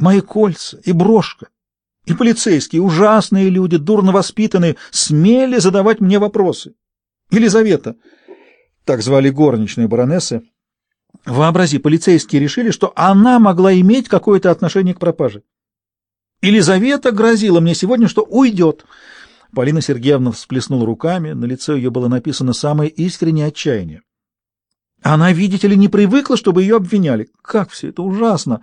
Мои кольца и брошка, и полицейские, ужасные люди, дурно воспитанные, смели задавать мне вопросы. Елизавета, так звали горничную баронессы, вообрази, полицейские решили, что она могла иметь какое-то отношение к пропаже. Елизавета грозила мне сегодня, что уйдет. Полина Сергеевна всплеснула руками, на лице ее было написано самое искреннее отчаяние. Она, видите ли, не привыкла, чтобы ее обвиняли. Как все это ужасно!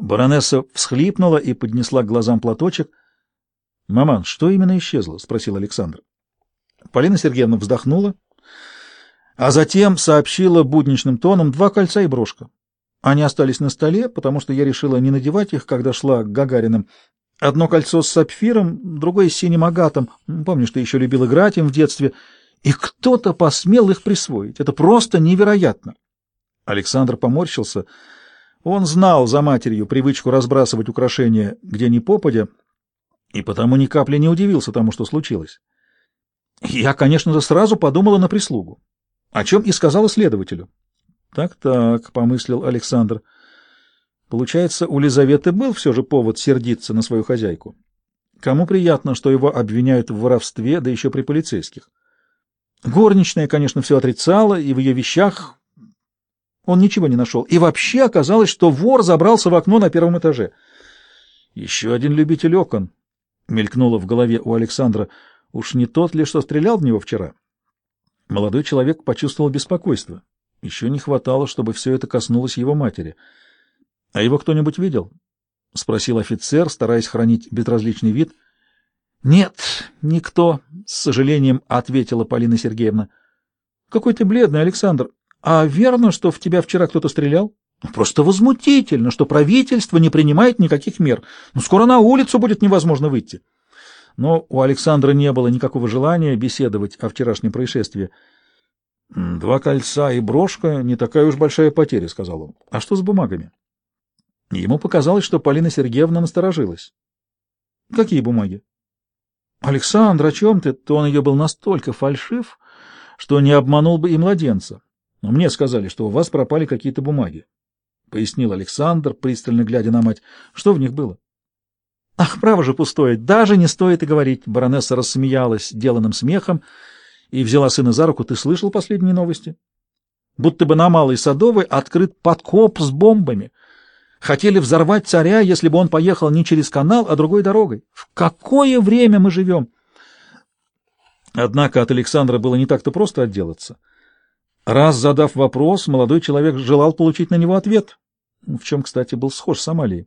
Баронесса всхлипнула и поднесла к глазам платочек. — Маман, что именно исчезло? — спросил Александр. Полина Сергеевна вздохнула, а затем сообщила будничным тоном два кольца и брошка. Они остались на столе, потому что я решила не надевать их, когда шла к Гагариным. Одно кольцо с сапфиром, другое с синим агатом. Помнишь, ты еще любил играть им в детстве. И кто-то посмел их присвоить. Это просто невероятно. Александр поморщился. Он знал за матерью привычку разбрасывать украшения где ни попадя, и потому ни капли не удивился тому, что случилось. Я, конечно же, сразу подумала на прислугу, о чем и сказала следователю. Так-так, — помыслил Александр. Получается, у Лизаветы был все же повод сердиться на свою хозяйку. Кому приятно, что его обвиняют в воровстве, да еще при полицейских. Горничная, конечно, все отрицала, и в ее вещах он ничего не нашел. И вообще оказалось, что вор забрался в окно на первом этаже. Еще один любитель окон, — мелькнуло в голове у Александра. Уж не тот ли, что стрелял в него вчера? Молодой человек почувствовал беспокойство. Еще не хватало, чтобы все это коснулось его матери. — А его кто-нибудь видел? — спросил офицер, стараясь хранить безразличный вид. — Нет, никто, — с сожалением ответила Полина Сергеевна. — Какой ты бледный, Александр. А верно, что в тебя вчера кто-то стрелял? — Просто возмутительно, что правительство не принимает никаких мер. Ну, скоро на улицу будет невозможно выйти. Но у Александра не было никакого желания беседовать о вчерашнем происшествии. «Два кольца и брошка — не такая уж большая потеря», — сказал он. «А что с бумагами?» Ему показалось, что Полина Сергеевна насторожилась. «Какие бумаги?» «Александр, о чем ты?» То он ее был настолько фальшив, что не обманул бы и младенца. «Но мне сказали, что у вас пропали какие-то бумаги», — пояснил Александр, пристально глядя на мать. «Что в них было?» «Ах, право же пустое, даже не стоит и говорить!» Баронесса рассмеялась деланным смехом, — и взяла сына за руку. «Ты слышал последние новости? Будто бы на Малой Садовой открыт подкоп с бомбами. Хотели взорвать царя, если бы он поехал не через канал, а другой дорогой. В какое время мы живем?» Однако от Александра было не так-то просто отделаться. Раз задав вопрос, молодой человек желал получить на него ответ, в чем, кстати, был схож с Амалией.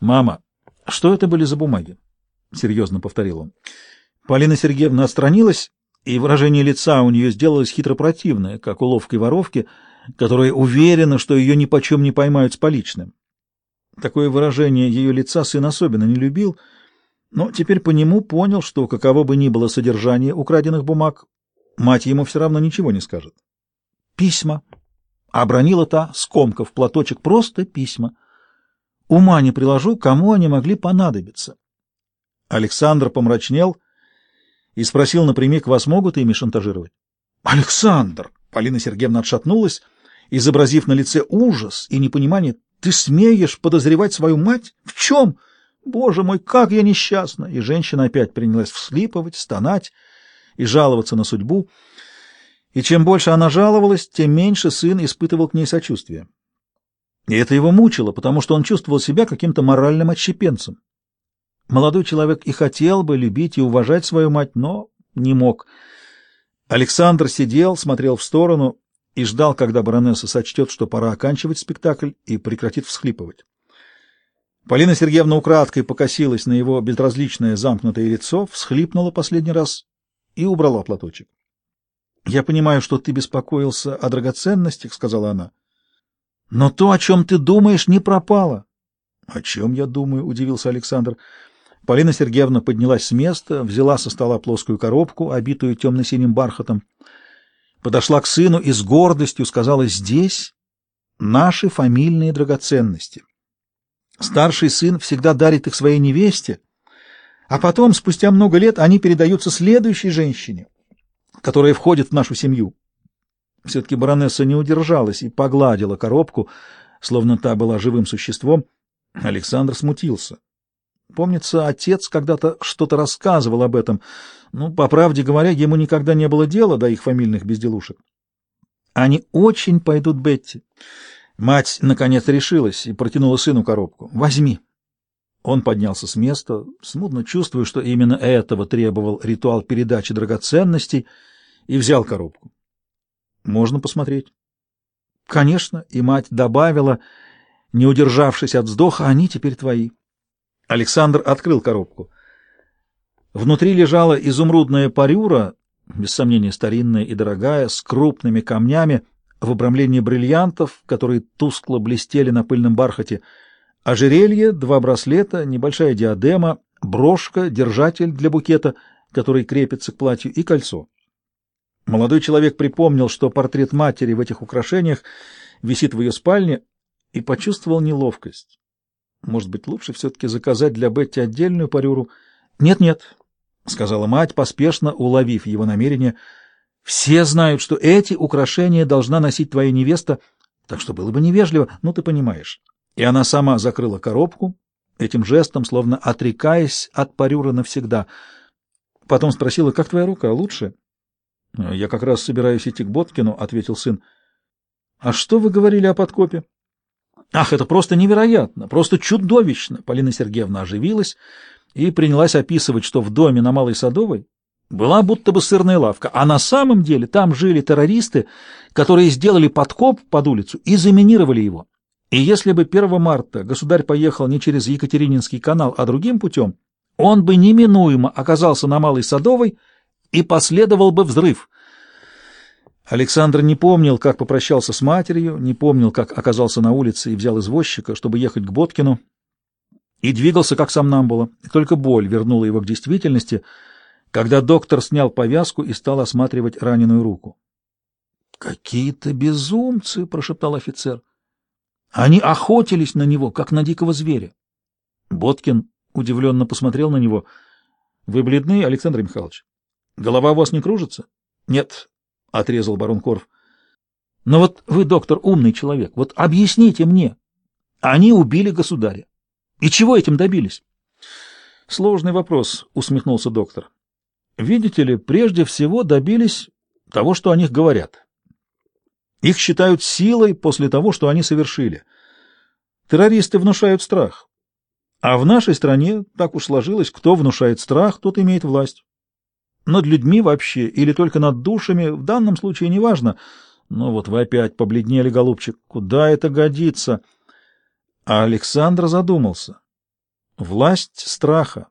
«Мама, что это были за бумаги?» — серьезно повторил он. Полина Сергеевна отстранилась и выражение лица у нее сделалось хитро противное, как у ловкой воровки, которая уверена, что ее ни почем не поймают с поличным. Такое выражение ее лица сын особенно не любил, но теперь по нему понял, что каково бы ни было содержание украденных бумаг, мать ему все равно ничего не скажет. Письма. Обронила та, скомкав платочек, просто письма. Ума не приложу, кому они могли понадобиться. Александр помрачнел — и спросил напрямик, вас могут ими шантажировать? «Александр!» — Полина Сергеевна отшатнулась, изобразив на лице ужас и непонимание. «Ты смеешь подозревать свою мать? В чем? Боже мой, как я несчастна!» И женщина опять принялась вслипывать, стонать и жаловаться на судьбу. И чем больше она жаловалась, тем меньше сын испытывал к ней сочувствия. И это его мучило, потому что он чувствовал себя каким-то моральным отщепенцем. Молодой человек и хотел бы любить и уважать свою мать, но не мог. Александр сидел, смотрел в сторону и ждал, когда баронесса сочтет, что пора оканчивать спектакль и прекратит всхлипывать. Полина Сергеевна украдкой покосилась на его безразличное замкнутое лицо, всхлипнула последний раз и убрала платочек. — Я понимаю, что ты беспокоился о драгоценностях, — сказала она. — Но то, о чем ты думаешь, не пропало. — О чем я думаю? — удивился Александр. Полина Сергеевна поднялась с места, взяла со стола плоскую коробку, обитую темно-синим бархатом, подошла к сыну и с гордостью сказала «Здесь наши фамильные драгоценности. Старший сын всегда дарит их своей невесте, а потом, спустя много лет, они передаются следующей женщине, которая входит в нашу семью». Все-таки баронесса не удержалась и погладила коробку, словно та была живым существом — Александр смутился. Помнится, отец когда-то что-то рассказывал об этом. Ну, по правде говоря, ему никогда не было дела до их фамильных безделушек. Они очень пойдут Бетти. Мать, наконец, решилась и протянула сыну коробку. «Возьми». Он поднялся с места, смутно чувствуя, что именно этого требовал ритуал передачи драгоценностей, и взял коробку. «Можно посмотреть?» «Конечно», и мать добавила, не удержавшись от вздоха, «они теперь твои». Александр открыл коробку. Внутри лежала изумрудная парюра, без сомнения старинная и дорогая, с крупными камнями, в обрамлении бриллиантов, которые тускло блестели на пыльном бархате, ожерелье, два браслета, небольшая диадема, брошка, держатель для букета, который крепится к платью, и кольцо. Молодой человек припомнил, что портрет матери в этих украшениях висит в ее спальне, и почувствовал неловкость. Может быть, лучше все-таки заказать для Бетти отдельную парюру? Нет-нет, — сказала мать, поспешно уловив его намерение. Все знают, что эти украшения должна носить твоя невеста, так что было бы невежливо, ну, ты понимаешь. И она сама закрыла коробку, этим жестом, словно отрекаясь от парюра навсегда. Потом спросила, как твоя рука, лучше? — Я как раз собираюсь идти к Боткину, — ответил сын. — А что вы говорили о подкопе? Ах, это просто невероятно, просто чудовищно! Полина Сергеевна оживилась и принялась описывать, что в доме на Малой Садовой была будто бы сырная лавка, а на самом деле там жили террористы, которые сделали подкоп под улицу и заминировали его. И если бы 1 марта государь поехал не через Екатерининский канал, а другим путем, он бы неминуемо оказался на Малой Садовой и последовал бы взрыв. Александр не помнил, как попрощался с матерью, не помнил, как оказался на улице и взял извозчика, чтобы ехать к Боткину, и двигался, как сам Намбула. Только боль вернула его к действительности, когда доктор снял повязку и стал осматривать раненую руку. «Какие-то безумцы!» — прошептал офицер. «Они охотились на него, как на дикого зверя». Боткин удивленно посмотрел на него. «Вы бледны, Александр Михайлович? Голова у вас не кружится?» «Нет», — отрезал барон Корф. «Но вот вы, доктор, умный человек, вот объясните мне. Они убили государя. И чего этим добились?» «Сложный вопрос», — усмехнулся доктор. «Видите ли, прежде всего добились того, что о них говорят. Их считают силой после того, что они совершили. Террористы внушают страх. А в нашей стране так уж сложилось, кто внушает страх, тот имеет власть. Над людьми вообще или только над душами, в данном случае неважно. Но вот вы опять побледнели, голубчик, куда это годится? А Александр задумался. Власть страха.